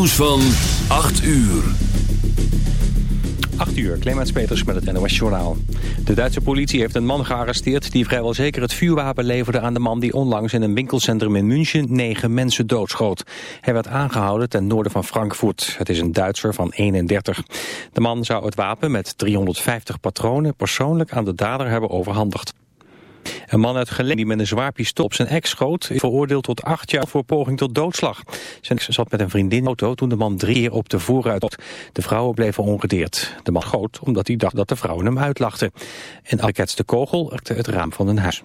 nieuws van 8 uur. 8 uur, Clemens Peters met het NOS Journaal. De Duitse politie heeft een man gearresteerd die vrijwel zeker het vuurwapen leverde aan de man die onlangs in een winkelcentrum in München negen mensen doodschoot. Hij werd aangehouden ten noorden van Frankfurt. Het is een Duitser van 31. De man zou het wapen met 350 patronen persoonlijk aan de dader hebben overhandigd. Een man uit Geleen die met een zwaar pistool op zijn ex schoot... is veroordeeld tot acht jaar voor poging tot doodslag. Zijn ex zat met een vriendin in de auto toen de man drie keer op de vooruit. De vrouwen bleven ongedeerd. De man schoot omdat hij dacht dat de vrouwen hem uitlachten. En de kogel raakte het raam van een huis.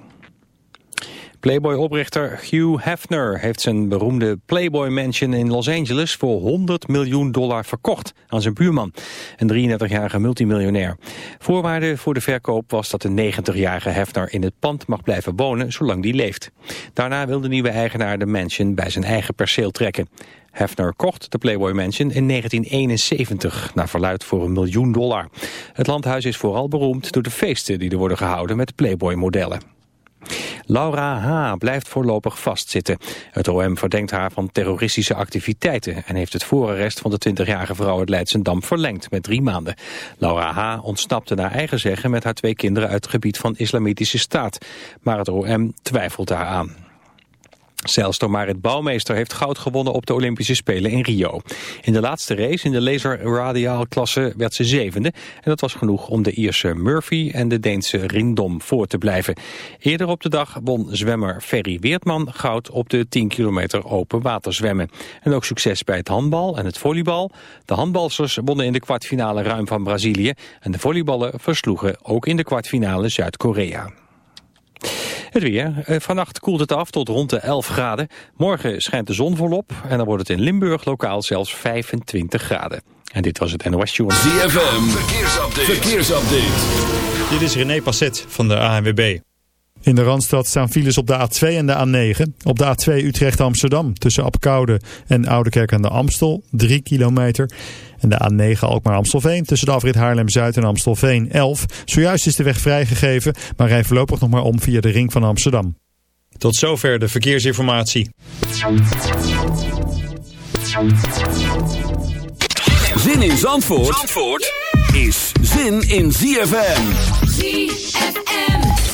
Playboy-oprichter Hugh Hefner heeft zijn beroemde Playboy Mansion in Los Angeles voor 100 miljoen dollar verkocht aan zijn buurman, een 33-jarige multimiljonair. Voorwaarde voor de verkoop was dat de 90-jarige Hefner in het pand mag blijven wonen zolang die leeft. Daarna wil de nieuwe eigenaar de mansion bij zijn eigen perceel trekken. Hefner kocht de Playboy Mansion in 1971, naar verluid voor een miljoen dollar. Het landhuis is vooral beroemd door de feesten die er worden gehouden met Playboy-modellen. Laura H. blijft voorlopig vastzitten. Het OM verdenkt haar van terroristische activiteiten... en heeft het voorarrest van de 20-jarige vrouw uit Leidsendam verlengd met drie maanden. Laura H. ontsnapte naar eigen zeggen met haar twee kinderen uit het gebied van Islamitische Staat. Maar het OM twijfelt daar aan. Zeilster Marit Bouwmeester heeft goud gewonnen op de Olympische Spelen in Rio. In de laatste race in de laser-radiaalklasse werd ze zevende. En dat was genoeg om de Ierse Murphy en de Deense Rindom voor te blijven. Eerder op de dag won zwemmer Ferry Weertman goud op de 10 kilometer open waterzwemmen. En ook succes bij het handbal en het volleybal. De handbalsters wonnen in de kwartfinale ruim van Brazilië. En de volleyballen versloegen ook in de kwartfinale Zuid-Korea. Het weer. Eh, vannacht koelt het af tot rond de 11 graden. Morgen schijnt de zon volop en dan wordt het in Limburg lokaal zelfs 25 graden. En dit was het NOS Journal. ZFM, verkeersupdate. verkeersupdate. Dit is René Passet van de ANWB. In de Randstad staan files op de A2 en de A9. Op de A2 Utrecht-Amsterdam tussen Apkoude en Oudekerk aan de Amstel 3 kilometer. En de A9 Alkmaar-Amstelveen tussen de afrit Haarlem-Zuid en Amstelveen 11. Zojuist is de weg vrijgegeven, maar rij voorlopig nog maar om via de ring van Amsterdam. Tot zover de verkeersinformatie. Zin in Zandvoort, Zandvoort is zin in ZFM. ZFM.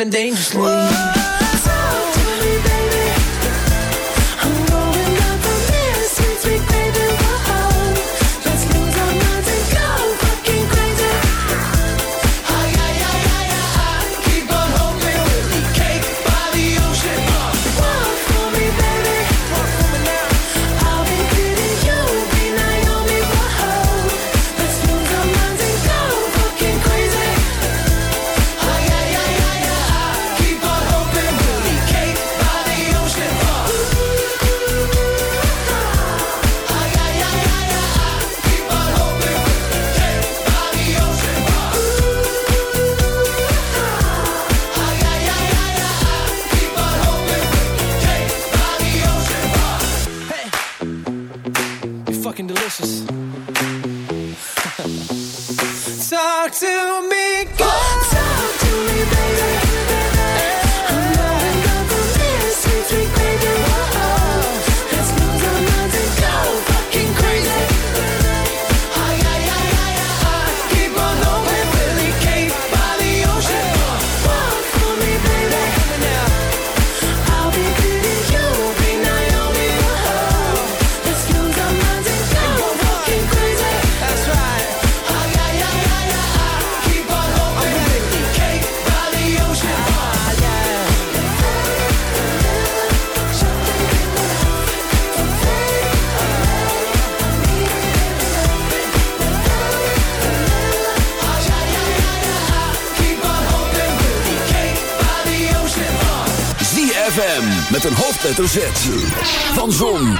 living dangerously. hoofdletter Z. Van Zon,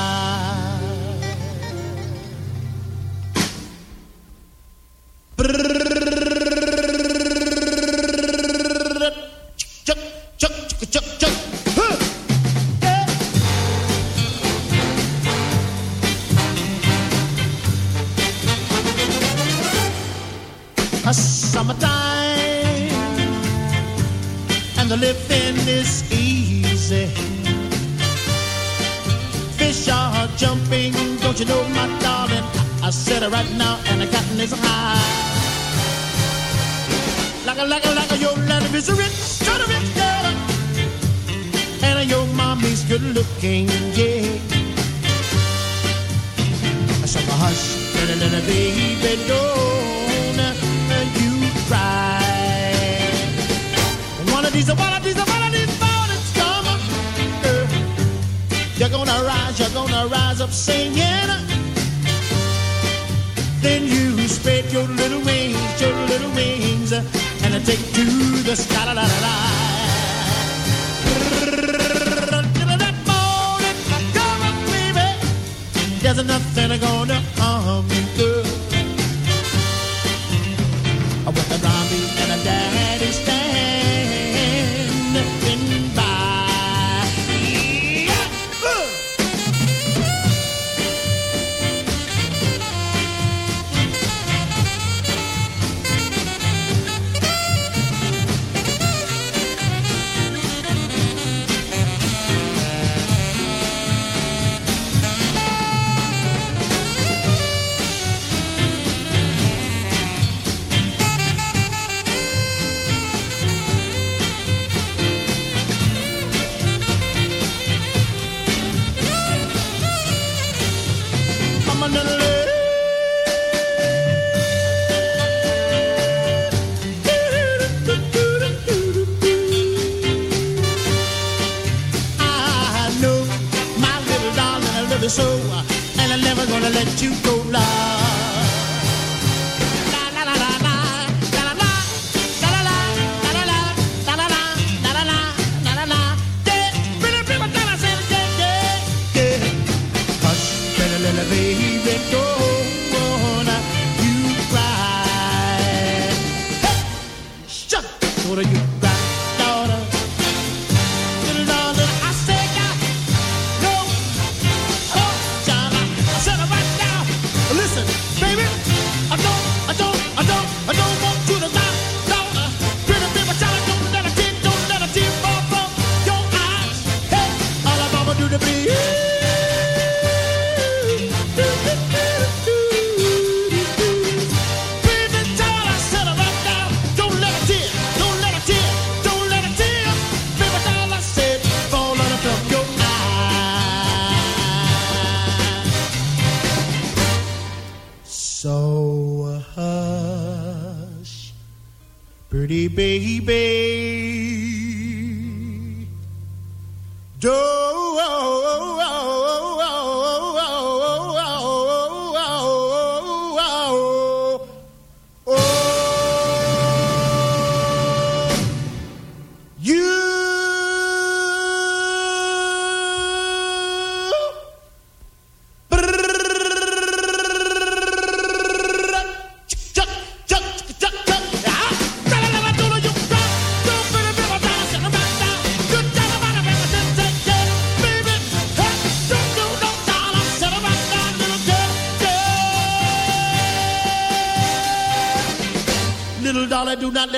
looking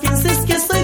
pienses que estoy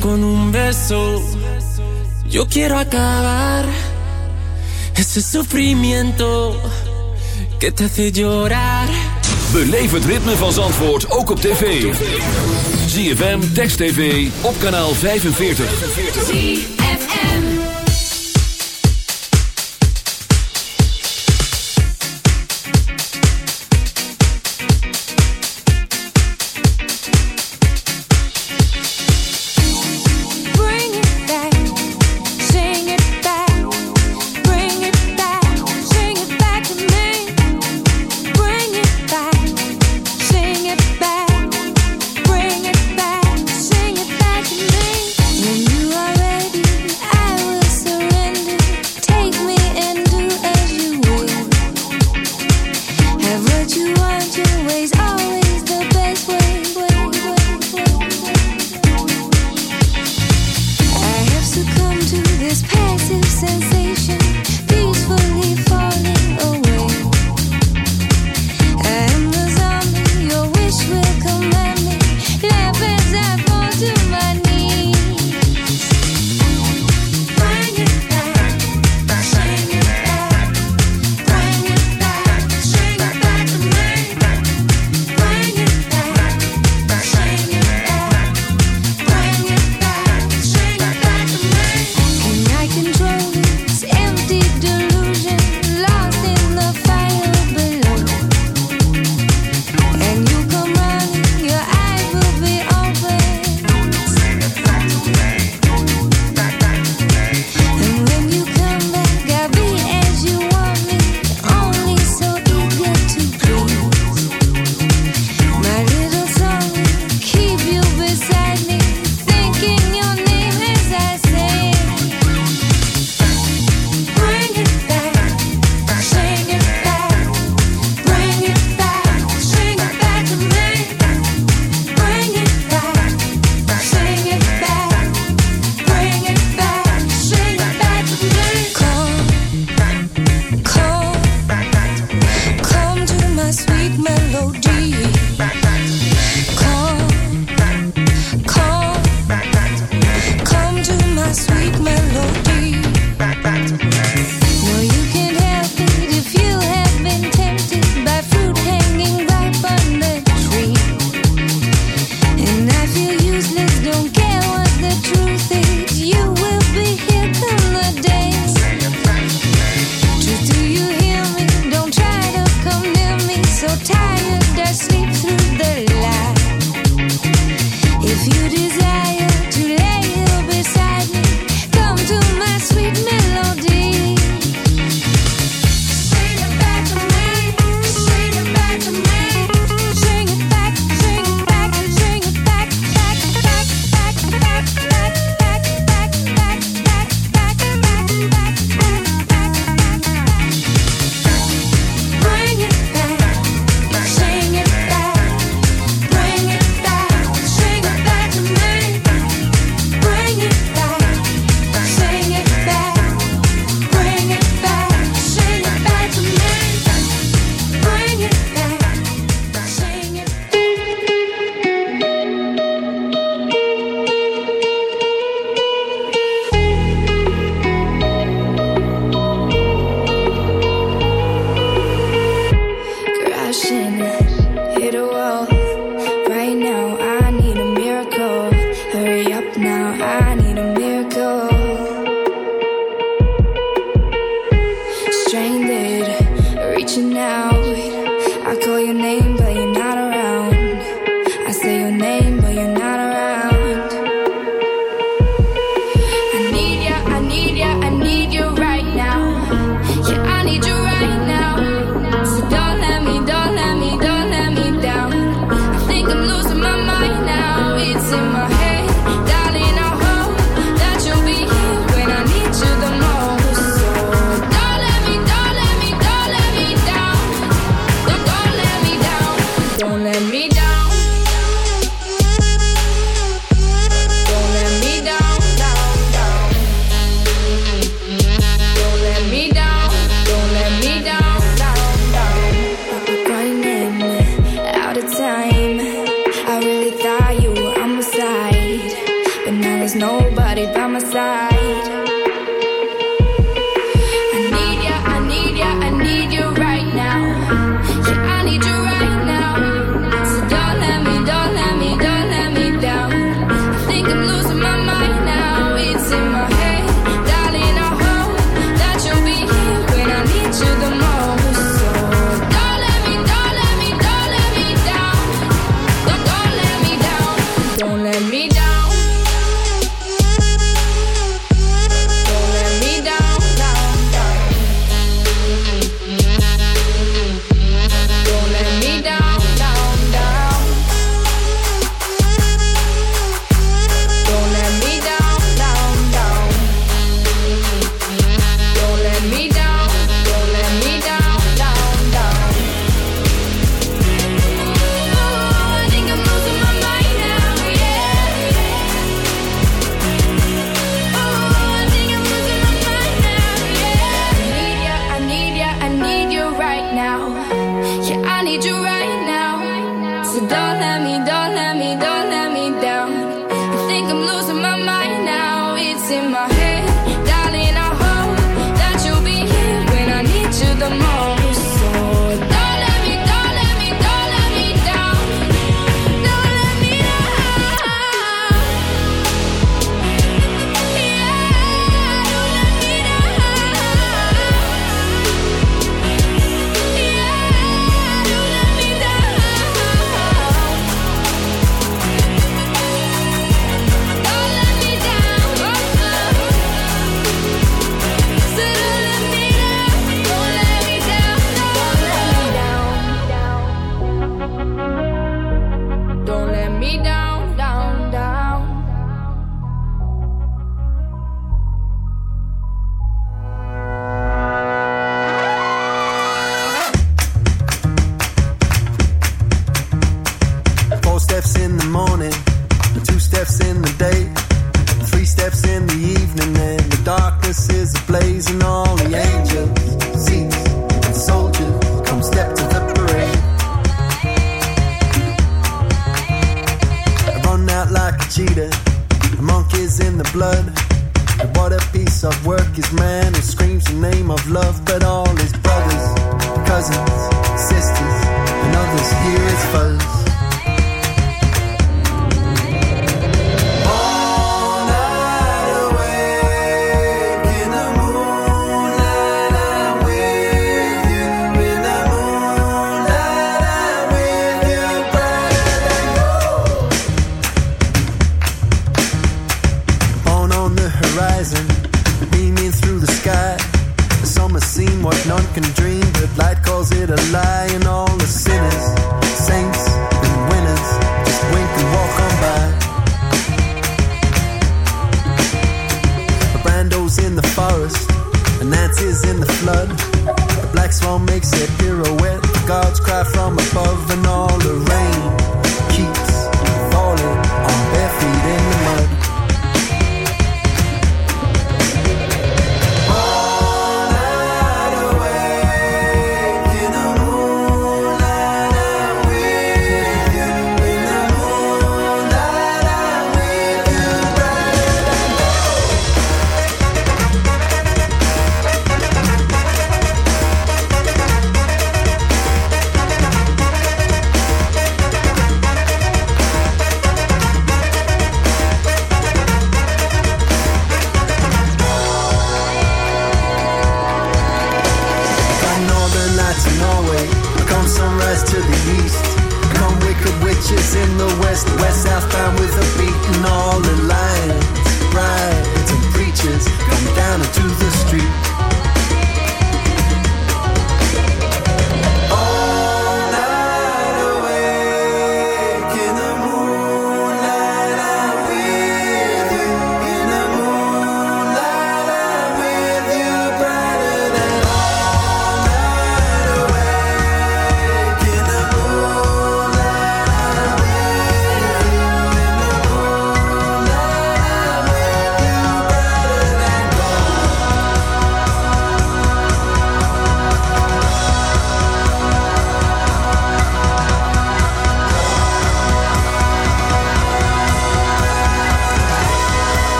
Con un beso yo quiero acabar ese sufrimiento que te hace llorar. Beleef het ritme van Zandvoort ook op tv. ZFM, Text TV, op kanaal 45.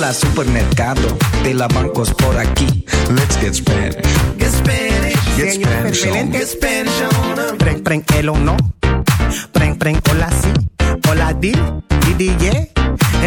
Hola supermercado de la bancos por aquí. Let's get Spanish. Get Spanish. Get Spanish on. Get Spanish on. Preng, preng, elo no. Preng, preng, hola si. Hola di, di, di, yeah.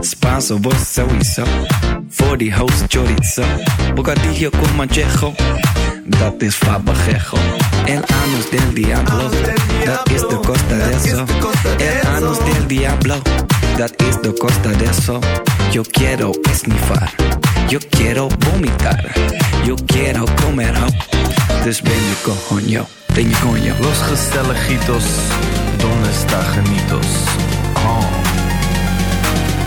Spanso, sowieso. Voor die host chorizo. Bocadillo con manchejo. Dat is fabajejo. El anus del diablo. Dat is de costa de eso. El anus del diablo. Dat is de costa de eso. Yo quiero esnifar. Yo quiero vomitar. Yo quiero comer. Dus ben je coño. Ben je coño. Los gezelligitos, donde está genitos? Oh.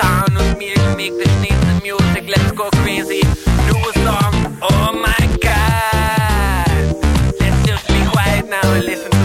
in around town with me to make the sneeze music. Let's go crazy. Do a song. Oh my god. Let's just be quiet now and listen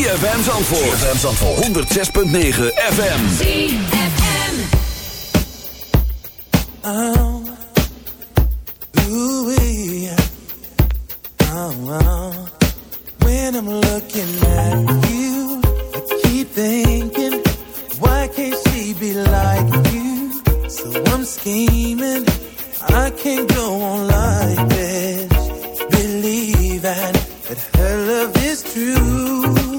ZFM Zandvoort. ZFM Zandvoort. 106.9 FM. ZFM. Oh. Ooh, yeah. oh, oh. When I'm looking at you, I keep thinking, why can't she be like you? So I'm scheming, I can't go on like this. Believing that her love is true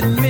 with me.